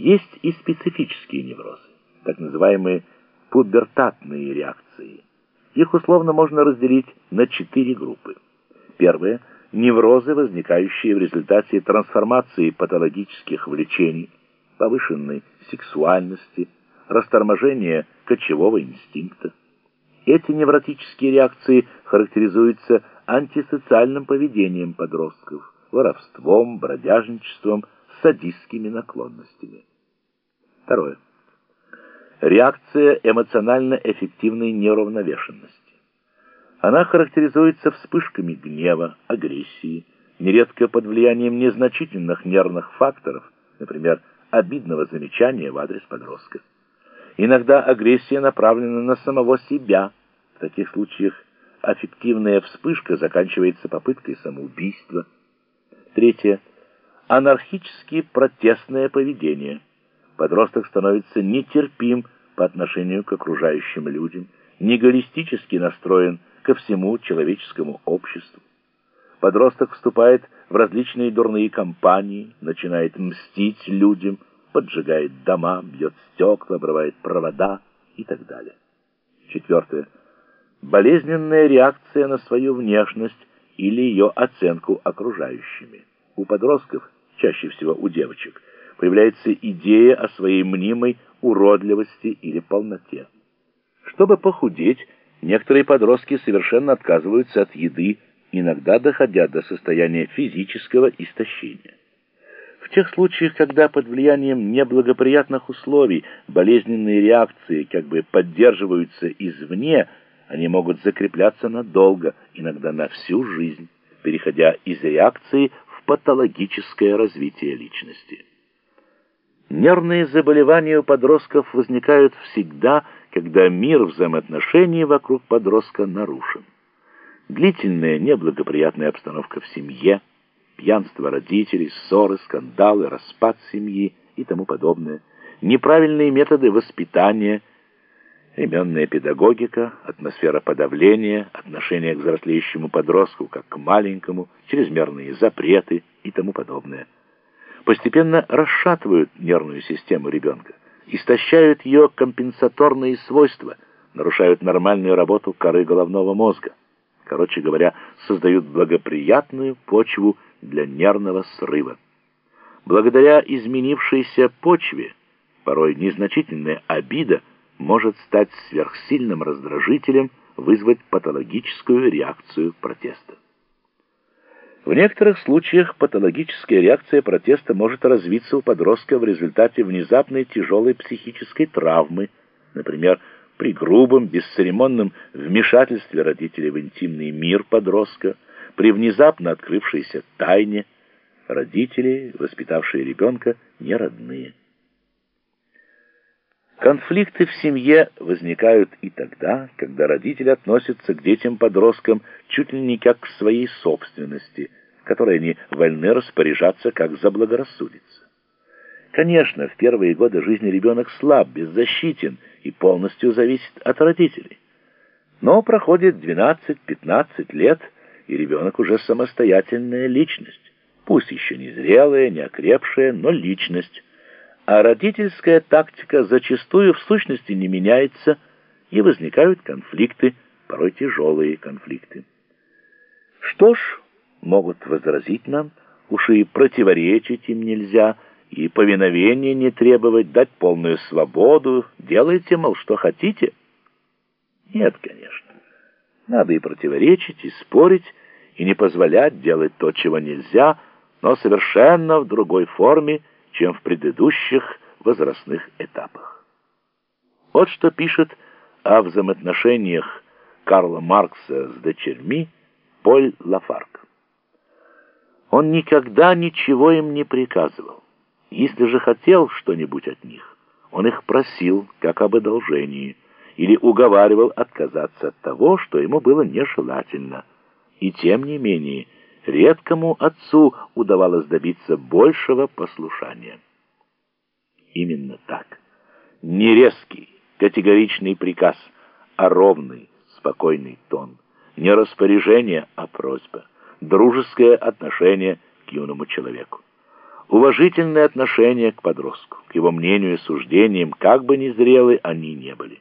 Есть и специфические неврозы, так называемые пубертатные реакции. Их условно можно разделить на четыре группы. Первое – неврозы, возникающие в результате трансформации патологических влечений, повышенной сексуальности, расторможения кочевого инстинкта. Эти невротические реакции характеризуются антисоциальным поведением подростков, воровством, бродяжничеством, садистскими наклонностями. Второе. Реакция эмоционально эффективной неуравновешенности. Она характеризуется вспышками гнева, агрессии, нередко под влиянием незначительных нервных факторов, например, обидного замечания в адрес подростка. Иногда агрессия направлена на самого себя. В таких случаях аффективная вспышка заканчивается попыткой самоубийства. Третье. Анархически протестное поведение. Подросток становится нетерпим по отношению к окружающим людям, негалистически настроен ко всему человеческому обществу. Подросток вступает в различные дурные компании, начинает мстить людям, поджигает дома, бьет стекла, обрывает провода и так далее. Четвертое. Болезненная реакция на свою внешность или ее оценку окружающими. У подростков, чаще всего у девочек, появляется идея о своей мнимой уродливости или полноте. Чтобы похудеть, некоторые подростки совершенно отказываются от еды, иногда доходя до состояния физического истощения. В тех случаях, когда под влиянием неблагоприятных условий болезненные реакции как бы поддерживаются извне, они могут закрепляться надолго, иногда на всю жизнь, переходя из реакции патологическое развитие личности. Нервные заболевания у подростков возникают всегда, когда мир взаимоотношений вокруг подростка нарушен. Длительная неблагоприятная обстановка в семье, пьянство родителей, ссоры, скандалы, распад семьи и тому подобное, неправильные методы воспитания, именная педагогика, атмосфера подавления, отношение к взрослеющему подростку как к маленькому, чрезмерные запреты и тому подобное – постепенно расшатывают нервную систему ребенка, истощают ее компенсаторные свойства, нарушают нормальную работу коры головного мозга. Короче говоря, создают благоприятную почву для нервного срыва. Благодаря изменившейся почве, порой незначительная обида может стать сверхсильным раздражителем, вызвать патологическую реакцию протеста. В некоторых случаях патологическая реакция протеста может развиться у подростка в результате внезапной тяжелой психической травмы, например, при грубом, бесцеремонном вмешательстве родителей в интимный мир подростка, при внезапно открывшейся тайне, родители, воспитавшие ребенка, не родные. Конфликты в семье возникают и тогда, когда родители относятся к детям-подросткам чуть ли не как к своей собственности, которой они вольны распоряжаться как заблагорассудится. Конечно, в первые годы жизни ребенок слаб, беззащитен и полностью зависит от родителей. Но проходит 12-15 лет, и ребенок уже самостоятельная личность, пусть еще не зрелая, не окрепшая, но личность, а родительская тактика зачастую в сущности не меняется, и возникают конфликты, порой тяжелые конфликты. Что ж, могут возразить нам, уж и противоречить им нельзя, и повиновения не требовать, дать полную свободу, делайте, мол, что хотите. Нет, конечно. Надо и противоречить, и спорить, и не позволять делать то, чего нельзя, но совершенно в другой форме, чем в предыдущих возрастных этапах. Вот что пишет о взаимоотношениях Карла Маркса с дочерьми Поль Лафарк. Он никогда ничего им не приказывал. Если же хотел что-нибудь от них, он их просил, как об одолжении, или уговаривал отказаться от того, что ему было нежелательно. И тем не менее, редкому отцу удавалось добиться большего послушания. Именно так. Не резкий, категоричный приказ, а ровный, спокойный тон. Не распоряжение, а просьба. Дружеское отношение к юному человеку. уважительное отношение к подростку, к его мнению и суждениям, как бы ни зрелы они не были.